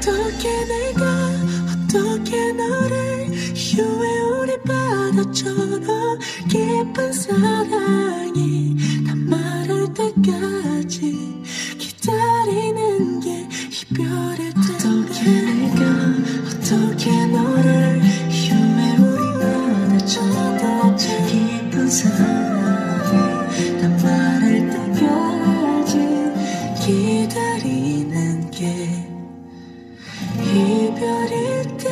어떻게 내가 어떻게 너를 유해 우리 바다처럼 깊은 사랑이 난 말할 때까지 기다리는 게 이별의 어떻게 내가 어떻게 너를 유해 우리 바다처럼 깊은 사랑이 난 말할 때까지 기다리는 게 이별일 때